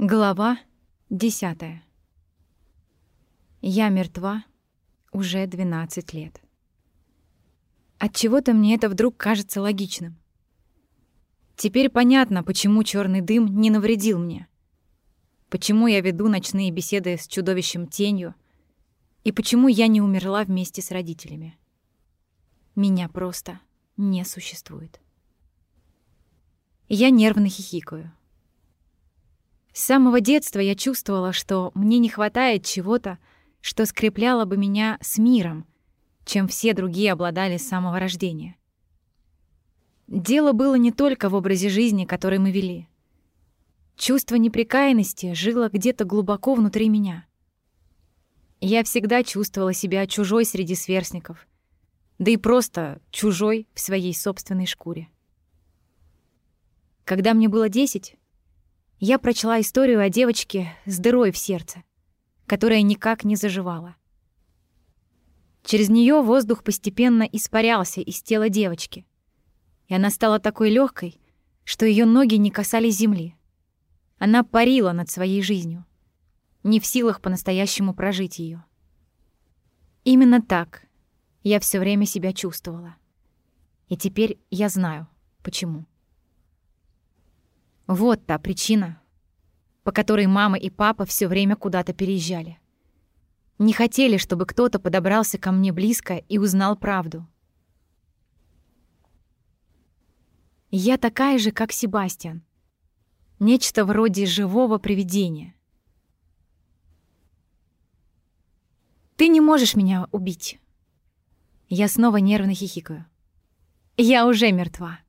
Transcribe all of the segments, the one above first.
Глава десятая. Я мертва уже 12 лет. От чего-то мне это вдруг кажется логичным. Теперь понятно, почему черный дым не навредил мне. Почему я веду ночные беседы с чудовищем тенью и почему я не умерла вместе с родителями. Меня просто не существует. Я нервно хихикаю. С самого детства я чувствовала, что мне не хватает чего-то, что скрепляло бы меня с миром, чем все другие обладали с самого рождения. Дело было не только в образе жизни, который мы вели. Чувство неприкаянности жило где-то глубоко внутри меня. Я всегда чувствовала себя чужой среди сверстников, да и просто чужой в своей собственной шкуре. Когда мне было десять, я прочла историю о девочке с дырой в сердце, которая никак не заживала. Через нее воздух постепенно испарялся из тела девочки, и она стала такой легкой, что ее ноги не касались земли. Она парила над своей жизнью, не в силах по-настоящему прожить ее. Именно так я все время себя чувствовала. И теперь я знаю, почему. Вот та причина, по которой мама и папа все время куда-то переезжали. Не хотели, чтобы кто-то подобрался ко мне близко и узнал правду. Я такая же, как Себастьян. Нечто вроде живого привидения. Ты не можешь меня убить. Я снова нервно хихикаю. Я уже мертва.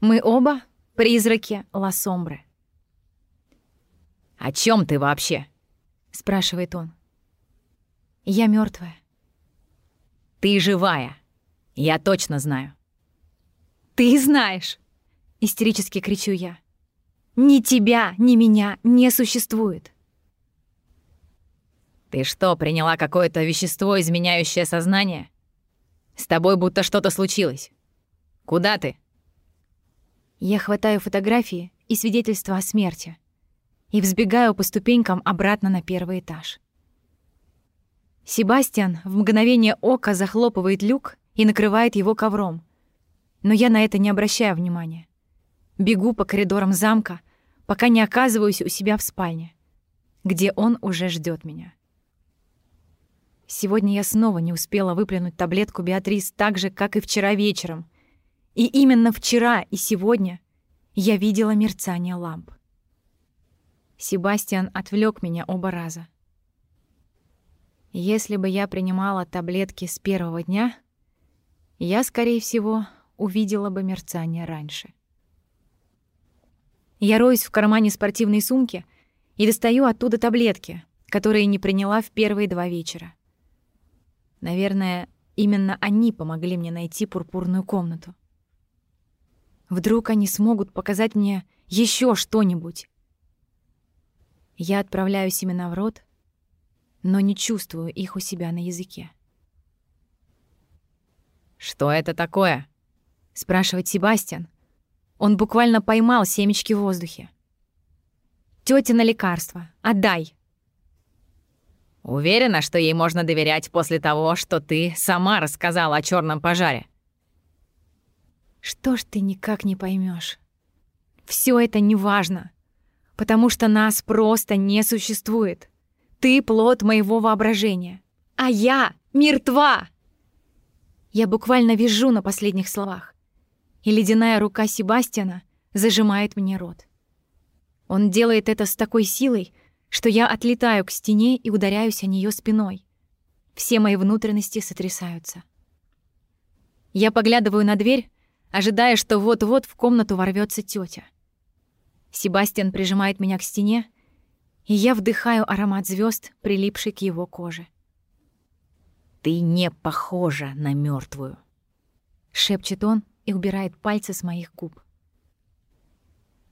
Мы оба Призраки Ласомбры. «О чем ты вообще?» — спрашивает он. «Я мертвая. «Ты живая. Я точно знаю». «Ты знаешь!» — истерически кричу я. «Ни тебя, ни меня не существует!» «Ты что, приняла какое-то вещество, изменяющее сознание? С тобой будто что-то случилось. Куда ты?» Я хватаю фотографии и свидетельства о смерти и взбегаю по ступенькам обратно на первый этаж. Себастьян в мгновение ока захлопывает люк и накрывает его ковром. Но я на это не обращаю внимания. Бегу по коридорам замка, пока не оказываюсь у себя в спальне, где он уже ждет меня. Сегодня я снова не успела выплюнуть таблетку Беатрис так же, как и вчера вечером — и именно вчера и сегодня я видела мерцание ламп. Себастьян отвлек меня оба раза. Если бы я принимала таблетки с первого дня, я, скорее всего, увидела бы мерцание раньше. Я роюсь в кармане спортивной сумки и достаю оттуда таблетки, которые не приняла в первые два вечера. Наверное, именно они помогли мне найти пурпурную комнату. Вдруг они смогут показать мне еще что-нибудь. Я отправляю семена в рот, но не чувствую их у себя на языке. «Что это такое?» — спрашивает Себастьян. Он буквально поймал семечки в воздухе. «Тётя на лекарство. Отдай!» «Уверена, что ей можно доверять после того, что ты сама рассказала о черном пожаре?» Что ж ты никак не поймешь? Все это не важно, потому что нас просто не существует. Ты плод моего воображения, а я мертва. Я буквально вижу на последних словах, и ледяная рука Себастьяна зажимает мне рот. Он делает это с такой силой, что я отлетаю к стене и ударяюсь о нее спиной. Все мои внутренности сотрясаются. Я поглядываю на дверь, ожидая, что вот-вот в комнату ворвется тетя. Себастьян прижимает меня к стене, и я вдыхаю аромат звезд, прилипший к его коже. «Ты не похожа на мертвую, шепчет он и убирает пальцы с моих губ.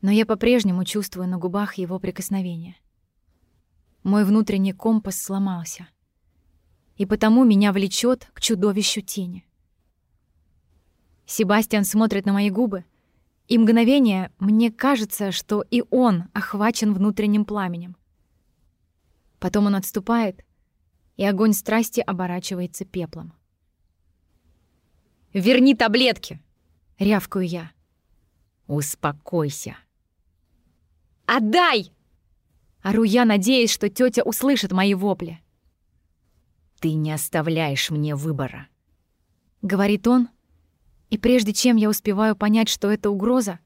Но я по-прежнему чувствую на губах его прикосновение. Мой внутренний компас сломался, и потому меня влечет к чудовищу тени. Себастьян смотрит на мои губы, И мгновение мне кажется, что и он охвачен внутренним пламенем. Потом он отступает, и огонь страсти оборачивается пеплом. «Верни таблетки!» — рявкаю я. «Успокойся!» «Отдай!» Ору я, надеясь, что тетя услышит мои вопли. «Ты не оставляешь мне выбора», — говорит он, и прежде чем я успеваю понять, что это угроза,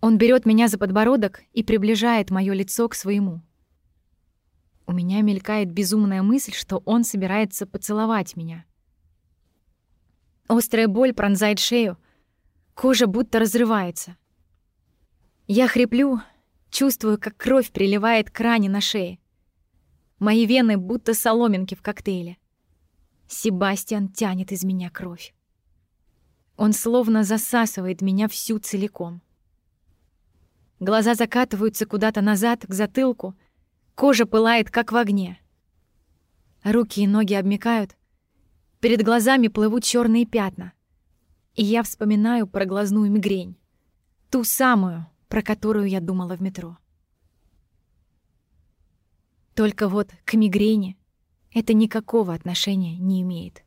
он берет меня за подбородок и приближает мое лицо к своему. У меня мелькает безумная мысль, что он собирается поцеловать меня. Острая боль пронзает шею, кожа будто разрывается. Я хриплю, чувствую, как кровь приливает к ране на шее. Мои вены будто соломинки в коктейле. Себастьян тянет из меня кровь. Он словно засасывает меня всю целиком. Глаза закатываются куда-то назад, к затылку, Кожа пылает, как в огне. Руки и ноги обмякают. Перед глазами плывут черные пятна. И я вспоминаю про глазную мигрень. Ту самую, про которую я думала в метро. Только вот к мигрени это никакого отношения не имеет.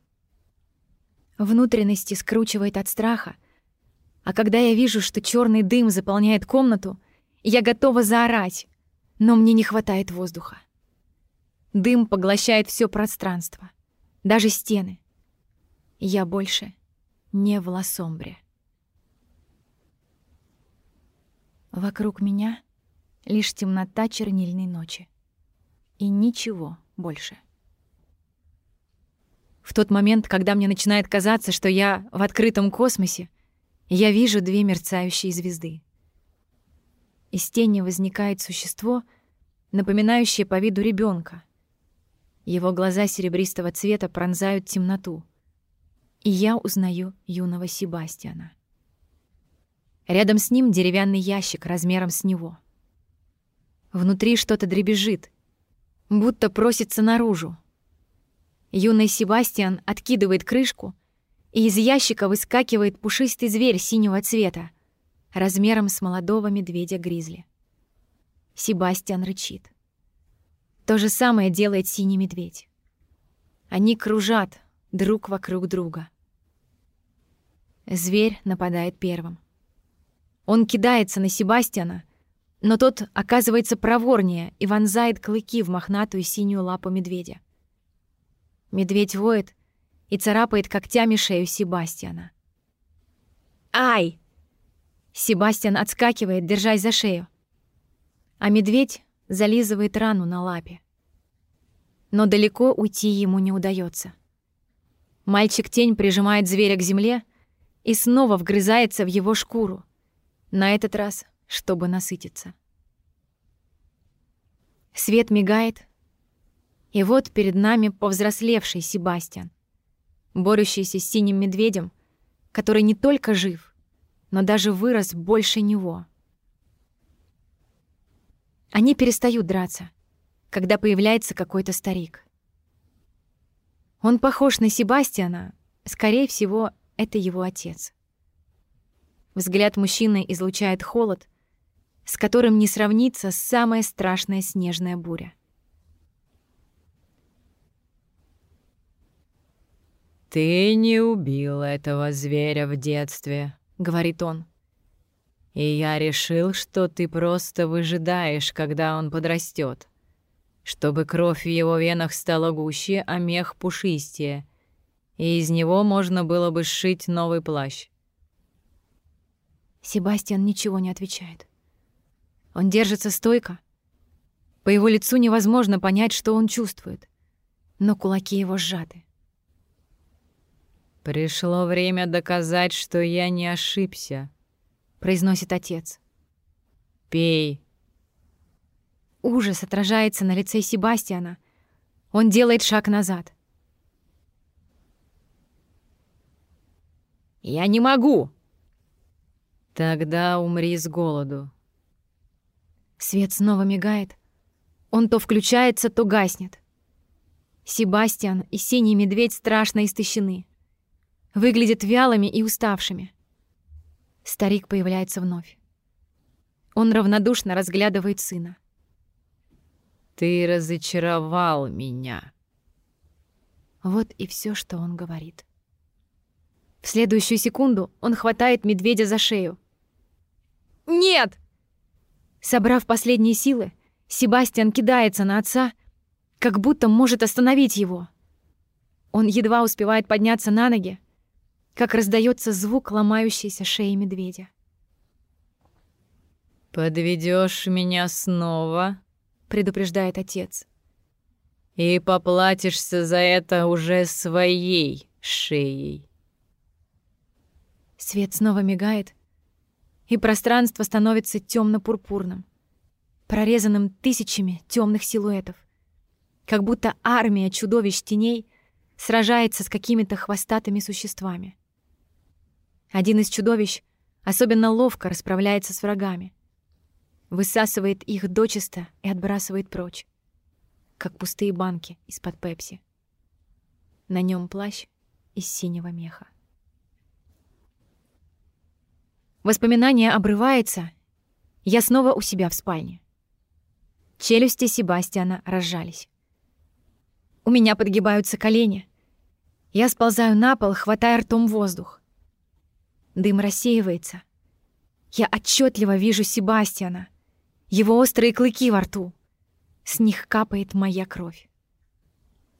Внутренности скручивает от страха, а когда я вижу, что черный дым заполняет комнату, я готова заорать, но мне не хватает воздуха. Дым поглощает все пространство, даже стены. Я больше не в Лосомбре. Вокруг меня лишь темнота чернильной ночи. И ничего больше. В тот момент, когда мне начинает казаться, что я в открытом космосе, я вижу две мерцающие звезды. Из тени возникает существо, напоминающее по виду ребенка. Его глаза серебристого цвета пронзают темноту. И я узнаю юного Себастьяна. Рядом с ним деревянный ящик размером с него. Внутри что-то дребезжит, будто просится наружу. Юный Себастьян откидывает крышку, и из ящика выскакивает пушистый зверь синего цвета, размером с молодого медведя-гризли. Себастьян рычит. То же самое делает синий медведь. Они кружат друг вокруг друга. Зверь нападает первым. Он кидается на Себастьяна, но тот оказывается проворнее и вонзает клыки в мохнатую синюю лапу медведя. Медведь воет и царапает когтями шею Себастьяна. «Ай!» Себастьян отскакивает, держась за шею. А медведь зализывает рану на лапе. Но далеко уйти ему не удается. Мальчик-тень прижимает зверя к земле и снова вгрызается в его шкуру, на этот раз, чтобы насытиться. Свет мигает, и вот перед нами повзрослевший Себастьян, борющийся с синим медведем, который не только жив, но даже вырос больше него. Они перестают драться, когда появляется какой-то старик. Он похож на Себастьяна, скорее всего, это его отец. Взгляд мужчины излучает холод, с которым не сравнится самая страшная снежная буря. «Ты не убил этого зверя в детстве», — говорит он. «И я решил, что ты просто выжидаешь, когда он подрастет, чтобы кровь в его венах стала гуще, а мех пушистее, и из него можно было бы сшить новый плащ». Себастьян ничего не отвечает. Он держится стойко. По его лицу невозможно понять, что он чувствует, но кулаки его сжаты. «Пришло время доказать, что я не ошибся», — произносит отец. «Пей». Ужас отражается на лице Себастьяна. Он делает шаг назад. «Я не могу!» «Тогда умри с голоду». Свет снова мигает. Он то включается, то гаснет. Себастьян и синий медведь страшно истощены выглядят вялыми и уставшими. Старик появляется вновь. Он равнодушно разглядывает сына. «Ты разочаровал меня». Вот и все, что он говорит. В следующую секунду он хватает медведя за шею. «Нет!» Собрав последние силы, Себастьян кидается на отца, как будто может остановить его. Он едва успевает подняться на ноги, как раздается звук ломающейся шеи медведя. Подведешь меня снова, предупреждает отец. И поплатишься за это уже своей шеей. Свет снова мигает, и пространство становится темно пурпурным прорезанным тысячами темных силуэтов. Как будто армия чудовищ теней сражается с какими-то хвостатыми существами. Один из чудовищ особенно ловко расправляется с врагами. Высасывает их дочисто и отбрасывает прочь, как пустые банки из-под пепси. На нем плащ из синего меха. Воспоминание обрывается. Я снова у себя в спальне. Челюсти Себастьяна разжались. У меня подгибаются колени. Я сползаю на пол, хватая ртом воздух. Дым рассеивается. Я отчетливо вижу Себастьяна. Его острые клыки во рту. С них капает моя кровь.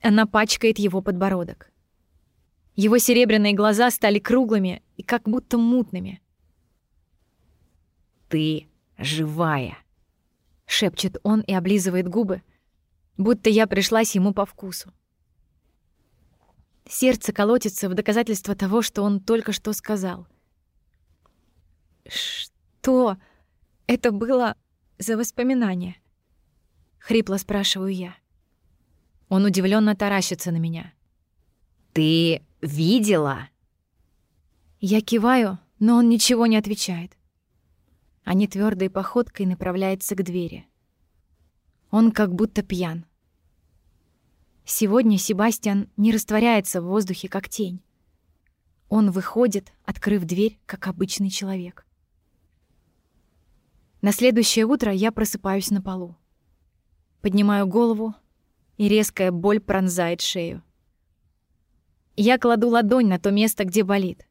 Она пачкает его подбородок. Его серебряные глаза стали круглыми и как будто мутными. «Ты живая!» — шепчет он и облизывает губы, будто я пришлась ему по вкусу. Сердце колотится в доказательство того, что он только что сказал. «Что это было за воспоминание?» — хрипло спрашиваю я. Он удивленно таращится на меня. «Ты видела?» Я киваю, но он ничего не отвечает. Они твердой походкой направляются к двери. Он как будто пьян. Сегодня Себастьян не растворяется в воздухе, как тень. Он выходит, открыв дверь, как обычный человек. На следующее утро я просыпаюсь на полу. Поднимаю голову, и резкая боль пронзает шею. Я кладу ладонь на то место, где болит,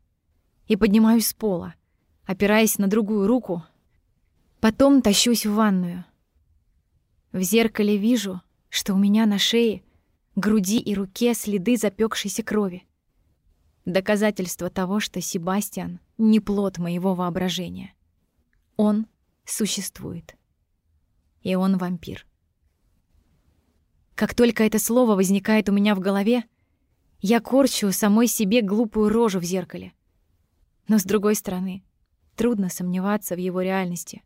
и поднимаюсь с пола, опираясь на другую руку. Потом тащусь в ванную. В зеркале вижу, что у меня на шее, груди и руке следы запекшейся крови. Доказательство того, что Себастьян не плод моего воображения. Он существует. И он вампир. Как только это слово возникает у меня в голове, я корчу самой себе глупую рожу в зеркале. Но с другой стороны, трудно сомневаться в его реальности,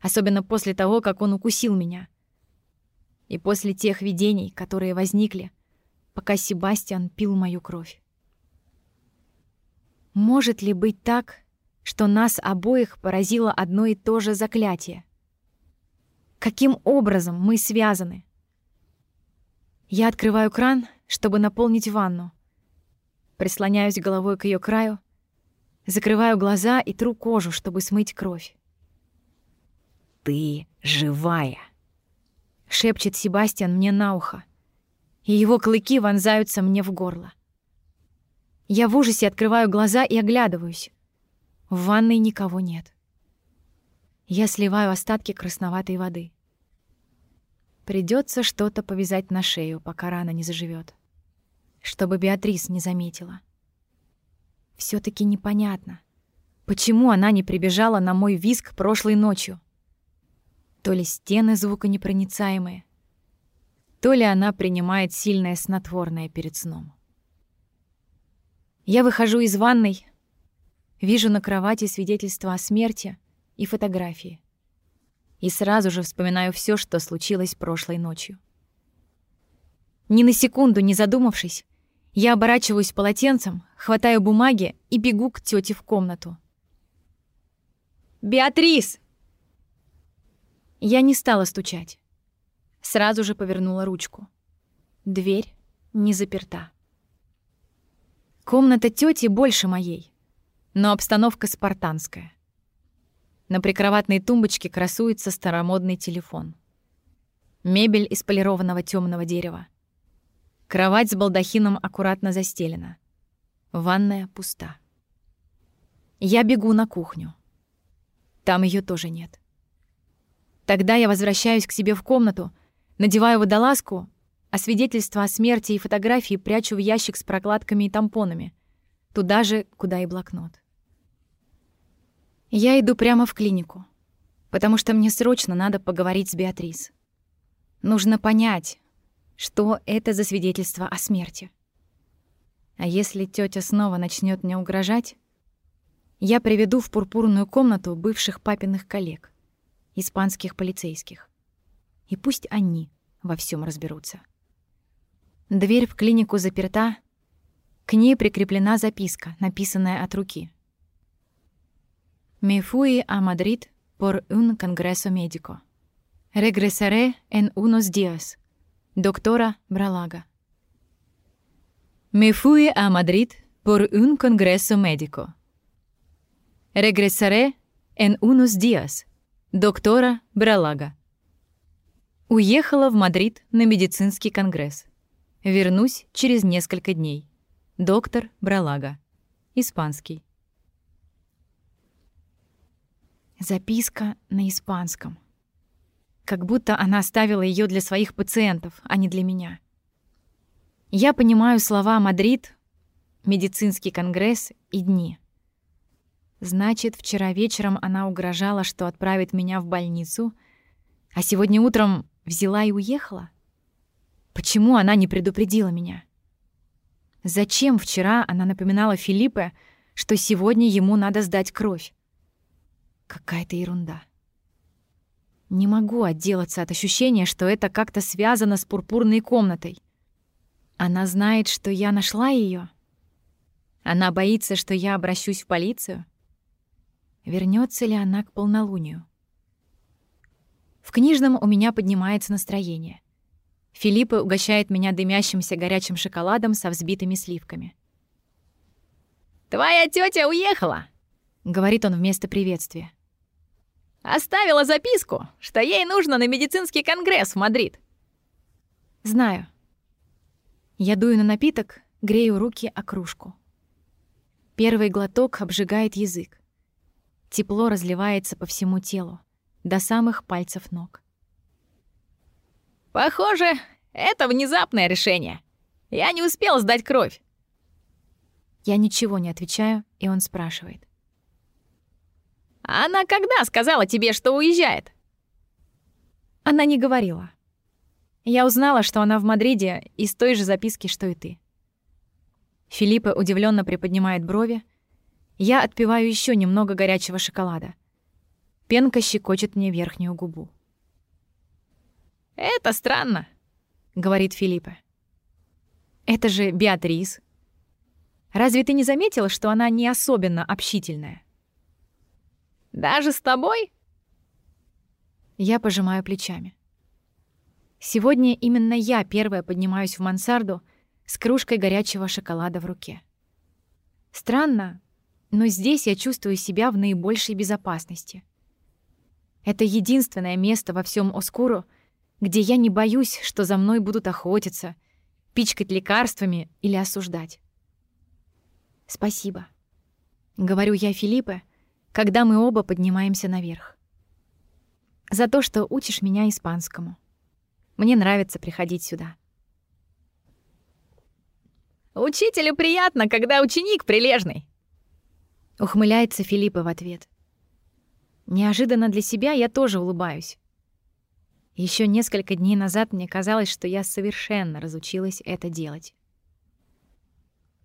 особенно после того, как он укусил меня. И после тех видений, которые возникли, пока Себастьян пил мою кровь. Может ли быть так, что нас обоих поразило одно и то же заклятие. Каким образом мы связаны? Я открываю кран, чтобы наполнить ванну. Прислоняюсь головой к ее краю, закрываю глаза и тру кожу, чтобы смыть кровь. «Ты живая!» — шепчет Себастьян мне на ухо, и его клыки вонзаются мне в горло. Я в ужасе открываю глаза и оглядываюсь. В ванной никого нет. Я сливаю остатки красноватой воды. Придется что-то повязать на шею, пока рана не заживет, чтобы Беатрис не заметила. все таки непонятно, почему она не прибежала на мой визг прошлой ночью. То ли стены звуконепроницаемые, то ли она принимает сильное снотворное перед сном. Я выхожу из ванной, Вижу на кровати свидетельства о смерти и фотографии. И сразу же вспоминаю все, что случилось прошлой ночью. Ни на секунду не задумавшись, я оборачиваюсь полотенцем, хватаю бумаги и бегу к тете в комнату. «Беатрис!» Я не стала стучать. Сразу же повернула ручку. Дверь не заперта. Комната тети больше моей но обстановка спартанская. На прикроватной тумбочке красуется старомодный телефон. Мебель из полированного темного дерева. Кровать с балдахином аккуратно застелена. Ванная пуста. Я бегу на кухню. Там ее тоже нет. Тогда я возвращаюсь к себе в комнату, надеваю водолазку, а свидетельства о смерти и фотографии прячу в ящик с прокладками и тампонами, туда же, куда и блокнот. Я иду прямо в клинику, потому что мне срочно надо поговорить с Беатрис. Нужно понять, что это за свидетельство о смерти. А если тетя снова начнет мне угрожать, я приведу в пурпурную комнату бывших папиных коллег, испанских полицейских. И пусть они во всем разберутся. Дверь в клинику заперта, к ней прикреплена записка, написанная от руки — Me fui a Madrid por un congreso médico. Regresaré en unos días. Doctora Бралага. Me fui a Madrid por un congreso médico. Regresaré en unos días. Доктора Бралага. Уехала в Мадрид на медицинский конгресс. Вернусь через несколько дней. Доктор Бралага. Испанский. Записка на испанском. Как будто она оставила ее для своих пациентов, а не для меня. Я понимаю слова «Мадрид», «Медицинский конгресс» и «Дни». Значит, вчера вечером она угрожала, что отправит меня в больницу, а сегодня утром взяла и уехала? Почему она не предупредила меня? Зачем вчера она напоминала Филиппе, что сегодня ему надо сдать кровь? Какая-то ерунда. Не могу отделаться от ощущения, что это как-то связано с пурпурной комнатой. Она знает, что я нашла ее. Она боится, что я обращусь в полицию. Вернется ли она к полнолунию? В книжном у меня поднимается настроение. Филиппа угощает меня дымящимся горячим шоколадом со взбитыми сливками. «Твоя тетя уехала!» — говорит он вместо приветствия. Оставила записку, что ей нужно на медицинский конгресс в Мадрид. Знаю. Я дую на напиток, грею руки о кружку. Первый глоток обжигает язык. Тепло разливается по всему телу, до самых пальцев ног. Похоже, это внезапное решение. Я не успел сдать кровь. Я ничего не отвечаю, и он спрашивает. Она когда сказала тебе, что уезжает? Она не говорила. Я узнала, что она в Мадриде из той же записки, что и ты. Филиппа удивленно приподнимает брови. Я отпиваю еще немного горячего шоколада. Пенка щекочет мне верхнюю губу. «Это странно», — говорит Филиппа. «Это же Беатрис. Разве ты не заметила, что она не особенно общительная?» Даже с тобой? Я пожимаю плечами. Сегодня именно я первая поднимаюсь в мансарду с кружкой горячего шоколада в руке. Странно, но здесь я чувствую себя в наибольшей безопасности. Это единственное место во всем Оскуру, где я не боюсь, что за мной будут охотиться, пичкать лекарствами или осуждать. «Спасибо», — говорю я Филиппе, когда мы оба поднимаемся наверх. За то, что учишь меня испанскому. Мне нравится приходить сюда. Учителю приятно, когда ученик прилежный. Ухмыляется Филиппа в ответ. Неожиданно для себя я тоже улыбаюсь. Еще несколько дней назад мне казалось, что я совершенно разучилась это делать.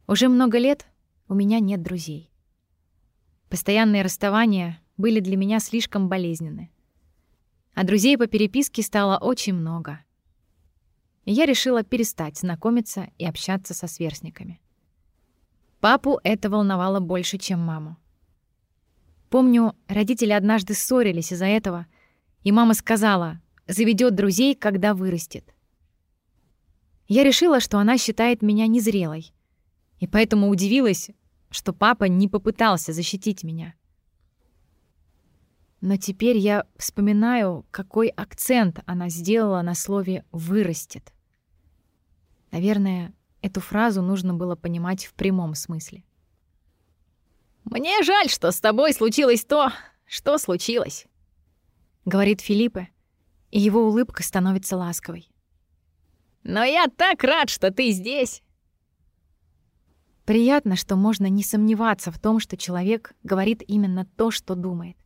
Уже много лет у меня нет друзей. Постоянные расставания были для меня слишком болезненны. А друзей по переписке стало очень много. И я решила перестать знакомиться и общаться со сверстниками. Папу это волновало больше, чем маму. Помню, родители однажды ссорились из-за этого, и мама сказала, заведет друзей, когда вырастет. Я решила, что она считает меня незрелой, и поэтому удивилась, что папа не попытался защитить меня. Но теперь я вспоминаю, какой акцент она сделала на слове «вырастет». Наверное, эту фразу нужно было понимать в прямом смысле. «Мне жаль, что с тобой случилось то, что случилось», — говорит Филиппе, и его улыбка становится ласковой. «Но я так рад, что ты здесь!» Приятно, что можно не сомневаться в том, что человек говорит именно то, что думает.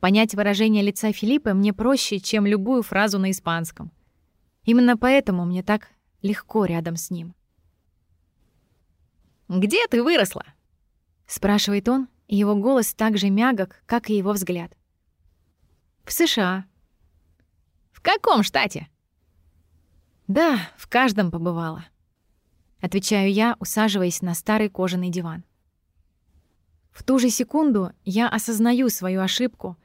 Понять выражение лица Филиппа мне проще, чем любую фразу на испанском. Именно поэтому мне так легко рядом с ним. «Где ты выросла?» — спрашивает он, и его голос так же мягок, как и его взгляд. «В США», каком штате? Да, в каждом побывала. Отвечаю я, усаживаясь на старый кожаный диван. В ту же секунду я осознаю свою ошибку,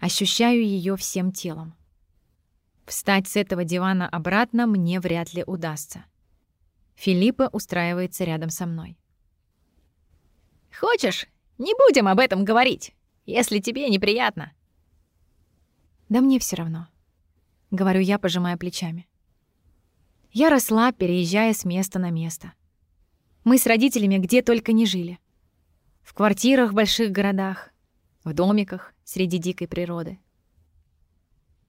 ощущаю ее всем телом. Встать с этого дивана обратно мне вряд ли удастся. Филиппа устраивается рядом со мной. «Хочешь, не будем об этом говорить, если тебе неприятно?» «Да мне все равно», — говорю я, пожимая плечами. Я росла, переезжая с места на место. Мы с родителями где только не жили. В квартирах в больших городах, в домиках среди дикой природы.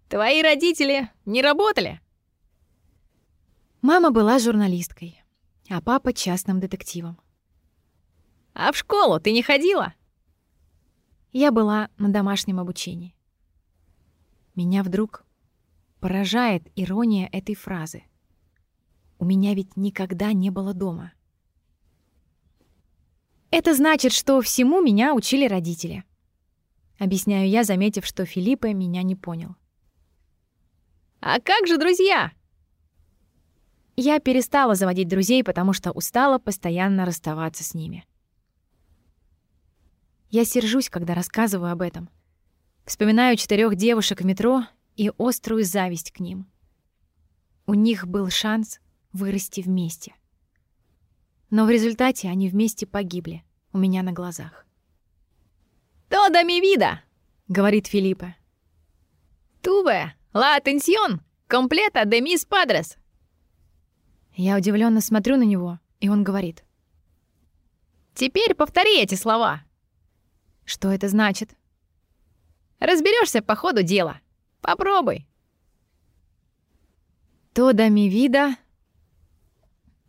Твои родители не работали? Мама была журналисткой, а папа — частным детективом. А в школу ты не ходила? Я была на домашнем обучении. Меня вдруг Поражает ирония этой фразы. У меня ведь никогда не было дома. Это значит, что всему меня учили родители. Объясняю я, заметив, что Филиппа меня не понял. А как же друзья? Я перестала заводить друзей, потому что устала постоянно расставаться с ними. Я сержусь, когда рассказываю об этом. Вспоминаю четырех девушек в метро и острую зависть к ним. У них был шанс вырасти вместе. Но в результате они вместе погибли у меня на глазах. «Тода ми вида!» — говорит Филиппа. «Туве, ла атенсион, комплета де мис падрес!» Я удивленно смотрю на него, и он говорит. «Теперь повтори эти слова!» «Что это значит?» Разберешься по ходу дела!» Попробуй. Тода ми вида.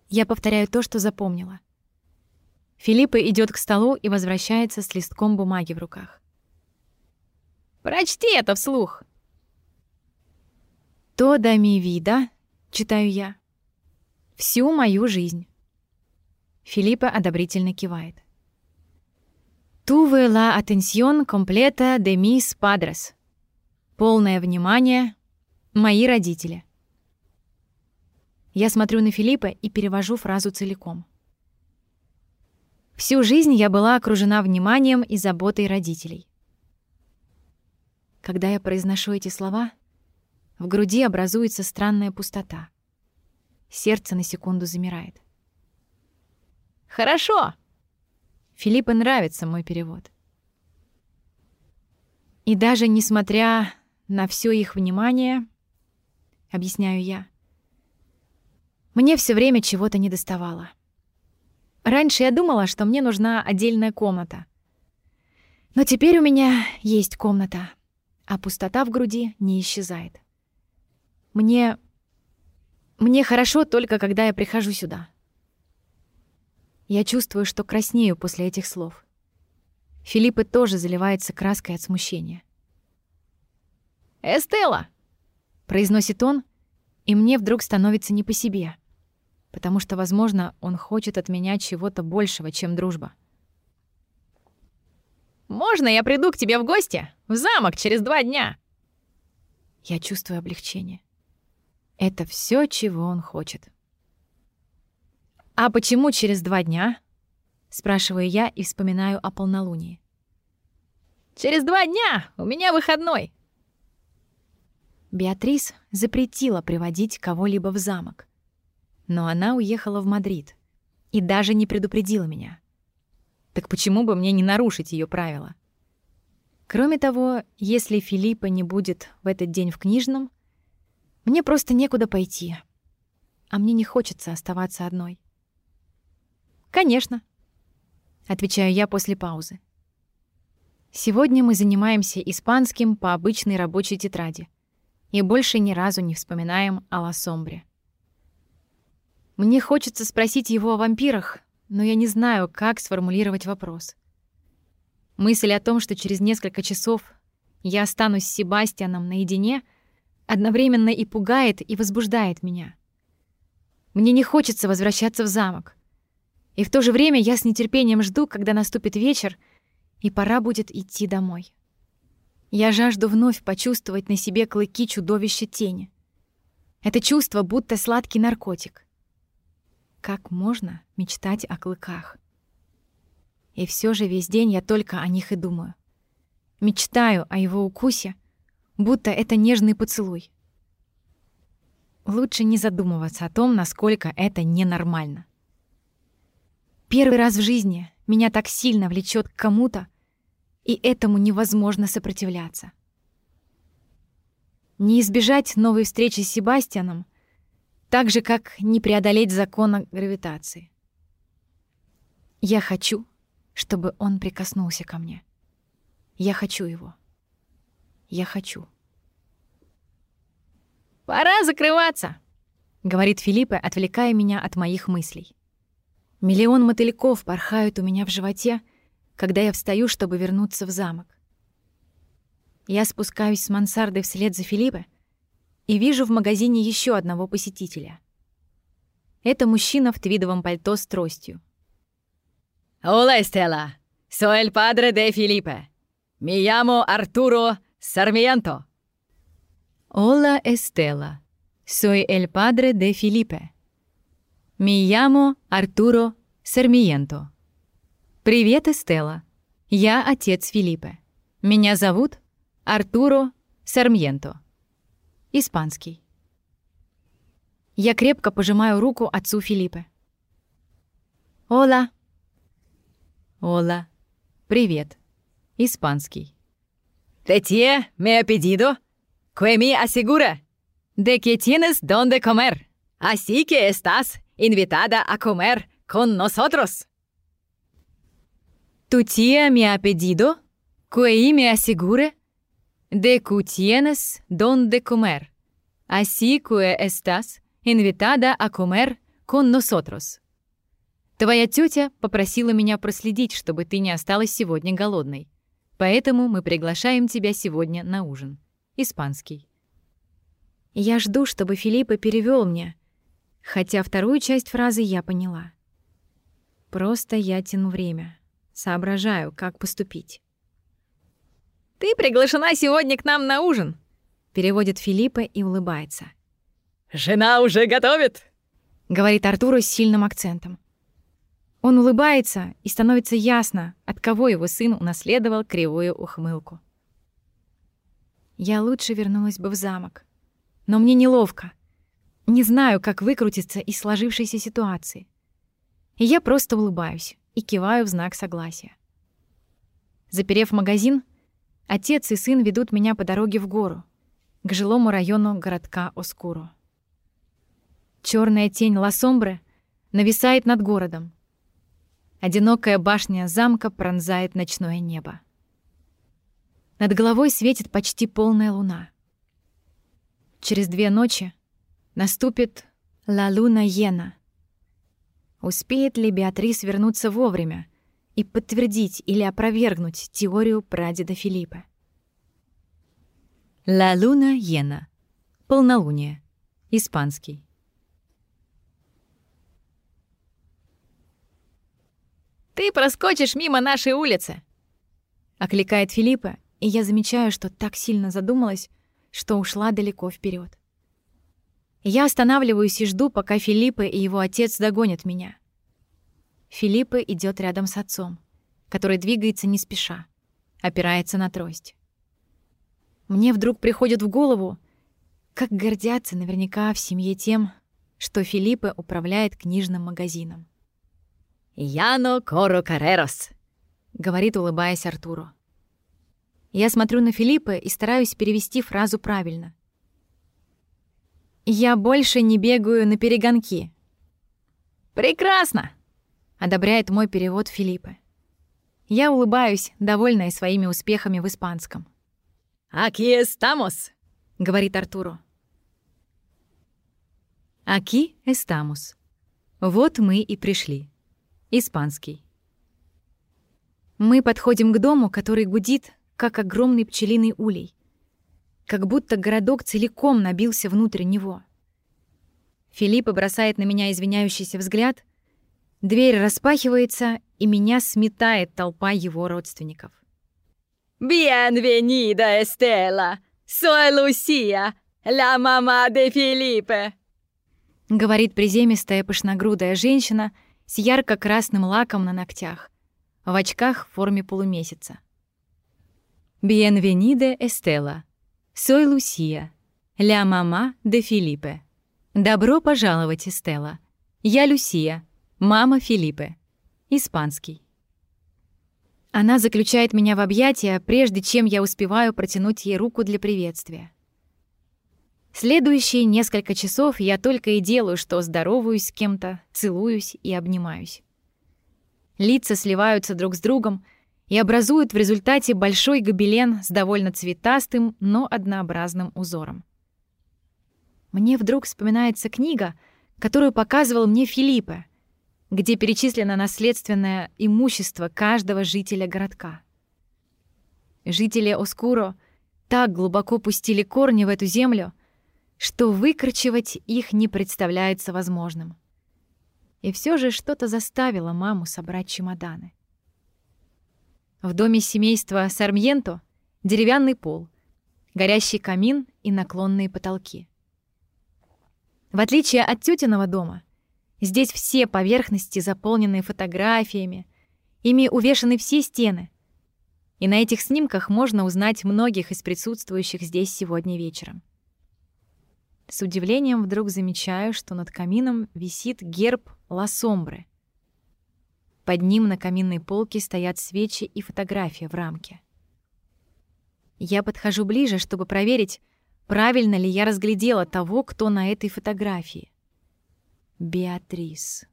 Я повторяю то, что запомнила. Филиппа идет к столу и возвращается с листком бумаги в руках. Прочти это вслух. Тода ми вида, читаю я. Всю мою жизнь. Филиппа одобрительно кивает. Tuve la atención completa de mis padres. Полное внимание — мои родители. Я смотрю на Филиппа и перевожу фразу целиком. Всю жизнь я была окружена вниманием и заботой родителей. Когда я произношу эти слова, в груди образуется странная пустота. Сердце на секунду замирает. «Хорошо!» Филиппу нравится мой перевод. И даже несмотря на все их внимание, объясняю я. Мне все время чего-то не доставало. Раньше я думала, что мне нужна отдельная комната. Но теперь у меня есть комната, а пустота в груди не исчезает. Мне... Мне хорошо только, когда я прихожу сюда. Я чувствую, что краснею после этих слов. Филиппа тоже заливается краской от смущения. «Эстелла!» — произносит он, и мне вдруг становится не по себе, потому что, возможно, он хочет от меня чего-то большего, чем дружба. «Можно я приду к тебе в гости? В замок через два дня?» Я чувствую облегчение. Это все, чего он хочет. «А почему через два дня?» — спрашиваю я и вспоминаю о полнолунии. «Через два дня! У меня выходной!» Беатрис запретила приводить кого-либо в замок. Но она уехала в Мадрид и даже не предупредила меня. Так почему бы мне не нарушить ее правила? Кроме того, если Филиппа не будет в этот день в книжном, мне просто некуда пойти. А мне не хочется оставаться одной. «Конечно», — отвечаю я после паузы. Сегодня мы занимаемся испанским по обычной рабочей тетради и больше ни разу не вспоминаем о Лассомбре. Мне хочется спросить его о вампирах, но я не знаю, как сформулировать вопрос. Мысль о том, что через несколько часов я останусь с Себастьяном наедине, одновременно и пугает, и возбуждает меня. Мне не хочется возвращаться в замок. И в то же время я с нетерпением жду, когда наступит вечер, и пора будет идти домой. Я жажду вновь почувствовать на себе клыки чудовища тени. Это чувство будто сладкий наркотик. Как можно мечтать о клыках? И все же весь день я только о них и думаю. Мечтаю о его укусе, будто это нежный поцелуй. Лучше не задумываться о том, насколько это ненормально. Первый раз в жизни меня так сильно влечет к кому-то, и этому невозможно сопротивляться. Не избежать новой встречи с Себастьяном, так же, как не преодолеть закона гравитации. Я хочу, чтобы он прикоснулся ко мне. Я хочу его. Я хочу. «Пора закрываться», — говорит Филиппе, отвлекая меня от моих мыслей. Миллион мотыльков порхают у меня в животе, когда я встаю, чтобы вернуться в замок. Я спускаюсь с мансарды вслед за Филиппе и вижу в магазине еще одного посетителя. Это мужчина в твидовом пальто с тростью. «Hola, Estela. Soy el padre de Felipe. Me llamo Arturo Sarmiento». «Hola, Estela. Soy el padre de Felipe. Me llamo Артуро Сармиенто. Привет, Эстела. Я отец Филиппе. Меня зовут Артуро Сармьенто. Испанский. Я крепко пожимаю руку отцу Филиппе. «Ола!» «Ола!» «Привет!» Испанский. «Te tie me ha pedido que me asegura de que tienes donde comer, así que estás invitada a comer con nosotros. Tu tía me ha pedido que me asegure de que tienes donde comer, así que estás invitada a comer con nosotros. Твоя тетя попросила меня проследить, чтобы ты не осталась сегодня голодной. Поэтому мы приглашаем тебя сегодня на ужин. Испанский. Я жду, чтобы Филиппа перевел мне, хотя вторую часть фразы я поняла. Просто я тяну время, соображаю, как поступить. «Ты приглашена сегодня к нам на ужин», — переводит Филиппа и улыбается. «Жена уже готовит», — говорит Артуру с сильным акцентом. Он улыбается, и становится ясно, от кого его сын унаследовал кривую ухмылку. Я лучше вернулась бы в замок. Но мне неловко. Не знаю, как выкрутиться из сложившейся ситуации. И я просто улыбаюсь и киваю в знак согласия. Заперев магазин, отец и сын ведут меня по дороге в гору, к жилому району городка Оскуру. Черная тень Ласомбры нависает над городом. Одинокая башня замка пронзает ночное небо. Над головой светит почти полная луна. Через две ночи наступит Ла Луна Йена. Успеет ли Беатрис вернуться вовремя и подтвердить или опровергнуть теорию прадеда Филиппа? Ла Луна Йена. Полнолуние. Испанский. «Ты проскочишь мимо нашей улицы!» — окликает Филиппа, и я замечаю, что так сильно задумалась, что ушла далеко вперед. Я останавливаюсь и жду, пока Филиппа и его отец догонят меня. Филиппа идет рядом с отцом, который двигается не спеша, опирается на трость. Мне вдруг приходит в голову, как гордятся наверняка в семье тем, что Филиппа управляет книжным магазином. «Яно Коро Карерос», — говорит, улыбаясь Артуру. Я смотрю на Филиппа и стараюсь перевести фразу правильно. «Я больше не бегаю на перегонки». «Прекрасно!» — одобряет мой перевод Филиппа. Я улыбаюсь, довольная своими успехами в испанском. «Aquí estamos!» — говорит Артуру. «Aquí estamos». Вот мы и пришли. Испанский. Мы подходим к дому, который гудит, как огромный пчелиный улей. Как будто городок целиком набился внутрь него. Филипп бросает на меня извиняющийся взгляд. Дверь распахивается, и меня сметает толпа его родственников. «Bienvenida, Estela! Soy Lucia, la mamá de Felipe!» Говорит приземистая пышногрудая женщина с ярко-красным лаком на ногтях в очках в форме полумесяца. «Bienvenide, Estela. Soy Lucia, la mamá de Felipe. Добро пожаловать, Эстела. Я Люсия, мама Филиппе. Испанский». Она заключает меня в объятия, прежде чем я успеваю протянуть ей руку для приветствия. Следующие несколько часов я только и делаю, что здороваюсь с кем-то, целуюсь и обнимаюсь. Лица сливаются друг с другом и образуют в результате большой гобелен с довольно цветастым, но однообразным узором. Мне вдруг вспоминается книга, которую показывал мне Филиппе, где перечислено наследственное имущество каждого жителя городка. Жители Оскуро так глубоко пустили корни в эту землю, что выкручивать их не представляется возможным. И все же что-то заставило маму собрать чемоданы. В доме семейства Сармьенто деревянный пол, горящий камин и наклонные потолки. В отличие от тетиного дома, здесь все поверхности заполнены фотографиями, ими увешаны все стены, и на этих снимках можно узнать многих из присутствующих здесь сегодня вечером. С удивлением вдруг замечаю, что над камином висит герб Ла Сомбры. Под ним на каминной полке стоят свечи и фотография в рамке. Я подхожу ближе, чтобы проверить, правильно ли я разглядела того, кто на этой фотографии. Беатрис.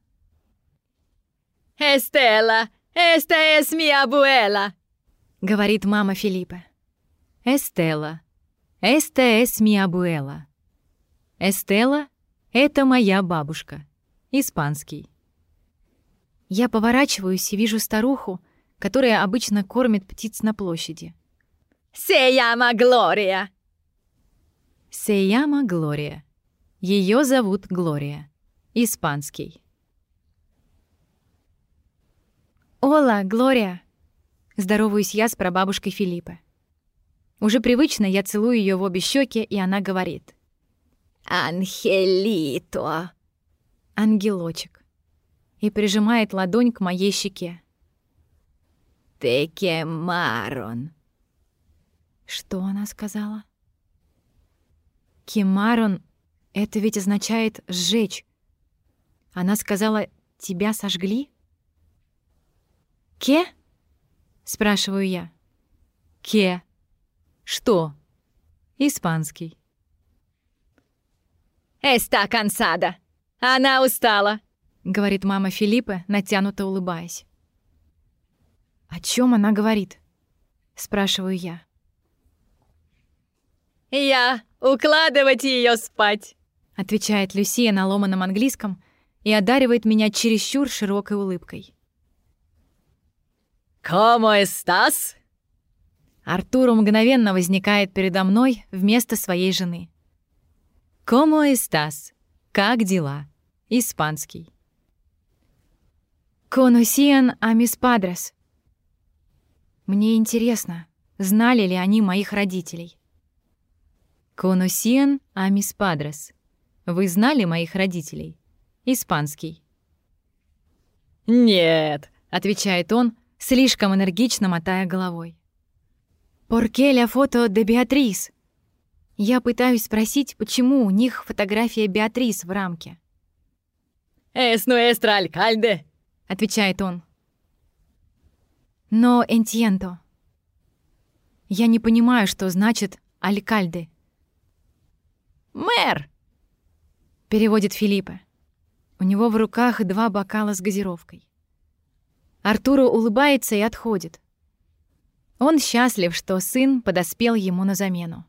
«Эстела, esta es mi abuela!» — говорит мама Филиппа. «Эстела, esta es mi abuela!» Эстела — это моя бабушка. Испанский. Я поворачиваюсь и вижу старуху, которая обычно кормит птиц на площади. «Se llama Gloria!» «Se llama Gloria». Ее зовут Глория. Испанский. «Ола, Глория!» Здороваюсь я с прабабушкой Филиппа. Уже привычно я целую ее в обе щеки, и она говорит. «Анхелито!» «Ангелочек» и прижимает ладонь к моей щеке. «Те Марон. Что она сказала? «Кемарон» — это ведь означает «сжечь». Она сказала «тебя сожгли»? «Ке?» — спрашиваю я. «Ке». «Что?» «Испанский». «Эста cansada! Она устала!» — говорит мама Филиппа, натянуто улыбаясь. «О чем она говорит?» — спрашиваю я. «Я укладывать ее спать!» — отвечает Люсия на ломаном английском и одаривает меня чересчур широкой улыбкой. «Como estás?» Артуру мгновенно возникает передо мной вместо своей жены. «Como estás?» «Как дела?» Испанский. «Conocían a mis padres». Мне интересно, знали ли они моих родителей. «Conocían a mis padres». Вы знали моих родителей? Испанский. «Нет», — отвечает он, слишком энергично мотая головой. «Por qué la foto de Beatriz?» Я пытаюсь спросить, почему у них фотография Беатрис в рамке. «Es nuestro alcalde», — отвечает он. «Но entiendo». Я не понимаю, что значит «алькальды». «Мэр!» — переводит Филиппа. У него в руках два бокала с газировкой. Артуру улыбается и отходит. Он счастлив, что сын подоспел ему на замену.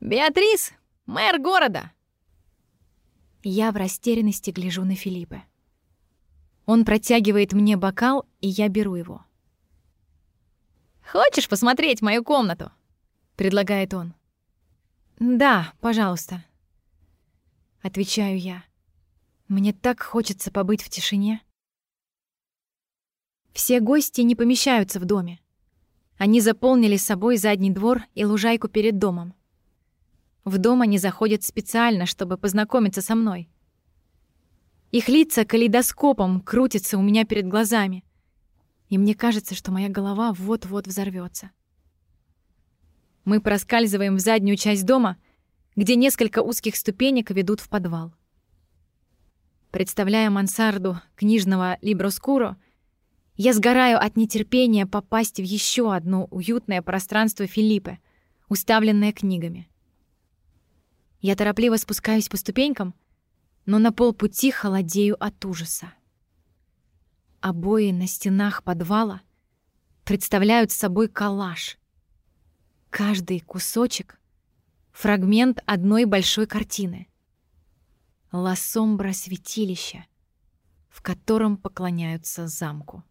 «Беатрис, мэр города!» Я в растерянности гляжу на Филиппа. Он протягивает мне бокал, и я беру его. «Хочешь посмотреть мою комнату?» — предлагает он. «Да, пожалуйста», — отвечаю я. Мне так хочется побыть в тишине. Все гости не помещаются в доме. Они заполнили собой задний двор и лужайку перед домом. В дом они заходят специально, чтобы познакомиться со мной. Их лица калейдоскопом крутятся у меня перед глазами, и мне кажется, что моя голова вот-вот взорвется. Мы проскальзываем в заднюю часть дома, где несколько узких ступенек ведут в подвал. Представляя мансарду книжного Либроскуро, я сгораю от нетерпения попасть в еще одно уютное пространство Филиппе, уставленное книгами. Я торопливо спускаюсь по ступенькам, но на полпути холодею от ужаса. Обои на стенах подвала представляют собой коллаж. Каждый кусочек — фрагмент одной большой картины. Лассомбра святилища, в котором поклоняются замку.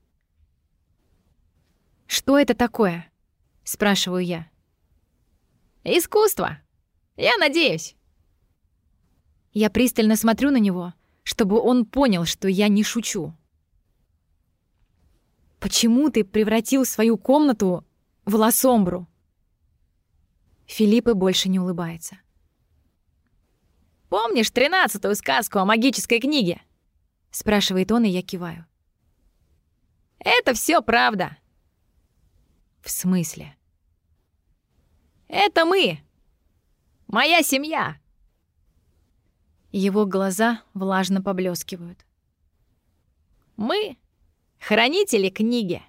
«Что это такое?» — спрашиваю я. «Искусство. Я надеюсь». Я пристально смотрю на него, чтобы он понял, что я не шучу. «Почему ты превратил свою комнату в лосомбру?» Филиппа больше не улыбается. «Помнишь тринадцатую сказку о магической книге?» Спрашивает он, и я киваю. «Это все правда. В смысле? Это мы. Моя семья. Его глаза влажно поблескивают. Мы — хранители книги.